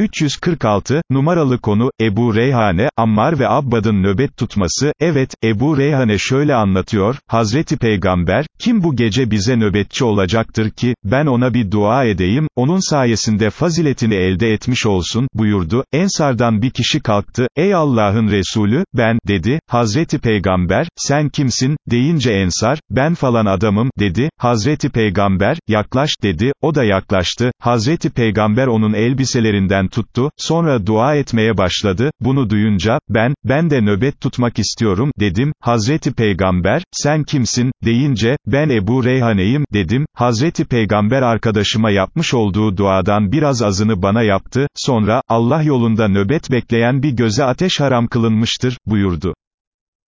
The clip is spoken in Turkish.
346, numaralı konu, Ebu Reyhane, Ammar ve Abbad'ın nöbet tutması, evet, Ebu Reyhane şöyle anlatıyor, Hazreti Peygamber, kim bu gece bize nöbetçi olacaktır ki, ben ona bir dua edeyim, onun sayesinde faziletini elde etmiş olsun, buyurdu, Ensardan bir kişi kalktı, ey Allah'ın Resulü, ben, dedi, Hazreti Peygamber, sen kimsin, deyince Ensar, ben falan adamım, dedi, Hazreti Peygamber, yaklaş, dedi, o da yaklaştı, Hazreti Peygamber onun elbiselerinden tuttu, sonra dua etmeye başladı, bunu duyunca, ben, ben de nöbet tutmak istiyorum, dedim, Hazreti Peygamber, sen kimsin, deyince, ben Ebu Reyhane'yim, dedim, Hazreti Peygamber arkadaşıma yapmış olduğu duadan biraz azını bana yaptı, sonra, Allah yolunda nöbet bekleyen bir göze ateş haram kılınmıştır, buyurdu.